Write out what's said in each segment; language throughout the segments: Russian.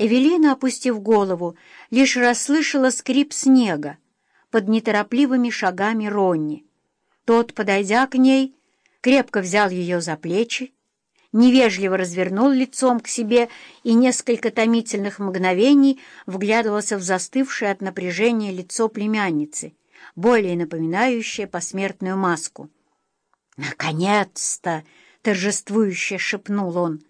Эвелина, опустив голову, лишь расслышала скрип снега под неторопливыми шагами Ронни. Тот, подойдя к ней, крепко взял ее за плечи, невежливо развернул лицом к себе и несколько томительных мгновений вглядывался в застывшее от напряжения лицо племянницы, более напоминающее посмертную маску. «Наконец-то!» — торжествующе шепнул он.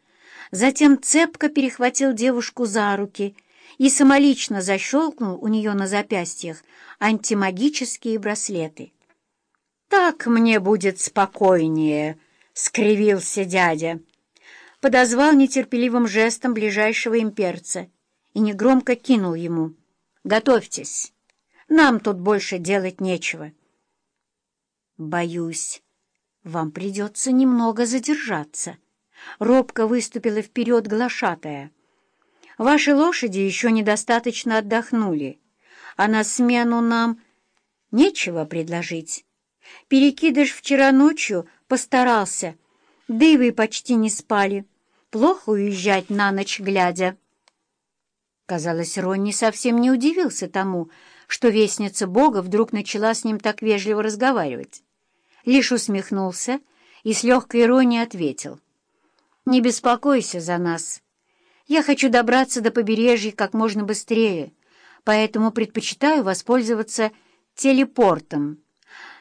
Затем цепко перехватил девушку за руки и самолично защелкнул у нее на запястьях антимагические браслеты. «Так мне будет спокойнее», — скривился дядя. Подозвал нетерпеливым жестом ближайшего имперца и негромко кинул ему. «Готовьтесь, нам тут больше делать нечего». «Боюсь, вам придется немного задержаться». Робко выступила вперед глашатая. «Ваши лошади еще недостаточно отдохнули, а на смену нам нечего предложить. Перекидыш вчера ночью постарался, да и вы почти не спали. Плохо уезжать на ночь глядя». Казалось, Ронни совсем не удивился тому, что вестница Бога вдруг начала с ним так вежливо разговаривать. Лишь усмехнулся и с легкой иронией ответил — не беспокойся за нас. Я хочу добраться до побережья как можно быстрее, поэтому предпочитаю воспользоваться телепортом.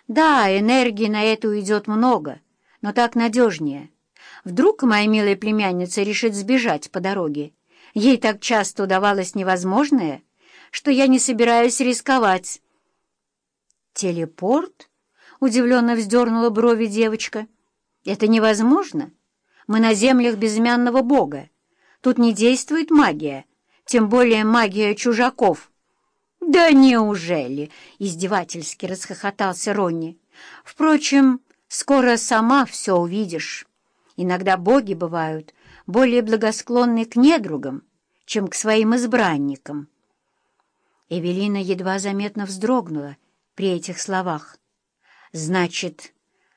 Да, энергии на это уйдет много, но так надежнее. Вдруг моя милая племянница решит сбежать по дороге. Ей так часто удавалось невозможное, что я не собираюсь рисковать. «Телепорт?» — удивленно вздернула брови девочка. «Это невозможно?» Мы на землях безымянного бога. Тут не действует магия, тем более магия чужаков». «Да неужели?» — издевательски расхохотался Ронни. «Впрочем, скоро сама все увидишь. Иногда боги бывают более благосклонны к недругам, чем к своим избранникам». Эвелина едва заметно вздрогнула при этих словах. «Значит,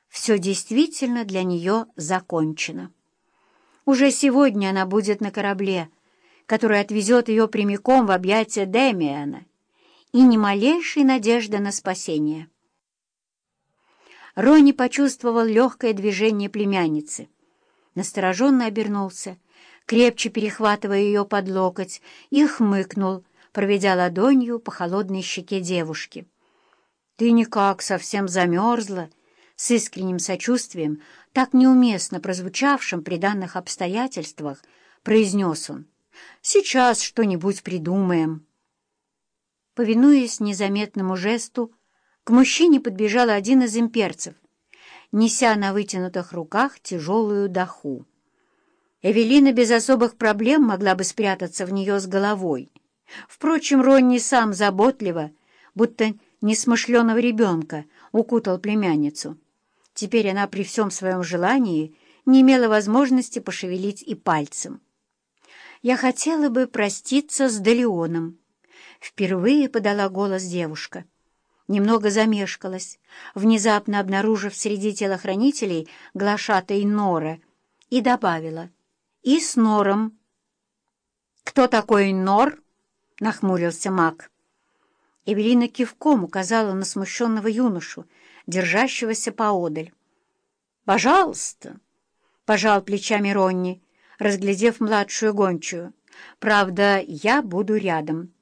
все действительно для нее закончено». Уже сегодня она будет на корабле, который отвезет ее прямиком в объятия Дэмиана, и ни малейшей надежды на спасение. Рони почувствовал легкое движение племянницы. Настороженно обернулся, крепче перехватывая ее под локоть, и хмыкнул, проведя ладонью по холодной щеке девушки. «Ты никак совсем замерзла!» С искренним сочувствием, так неуместно прозвучавшим при данных обстоятельствах, произнес он. «Сейчас что-нибудь придумаем». Повинуясь незаметному жесту, к мужчине подбежал один из имперцев, неся на вытянутых руках тяжелую даху. Эвелина без особых проблем могла бы спрятаться в нее с головой. Впрочем, Ронни сам заботливо, будто несмышленого ребенка, укутал племянницу. Теперь она при всем своем желании не имела возможности пошевелить и пальцем. «Я хотела бы проститься с Далеоном», — впервые подала голос девушка. Немного замешкалась, внезапно обнаружив среди телохранителей глашатой Нора, и добавила «И с Нором». «Кто такой Нор?» — нахмурился маг. Эвелина кивком указала на смущенного юношу, держащегося поодаль. «Пожалуйста!» — пожал плечами Ронни, разглядев младшую гончую. «Правда, я буду рядом».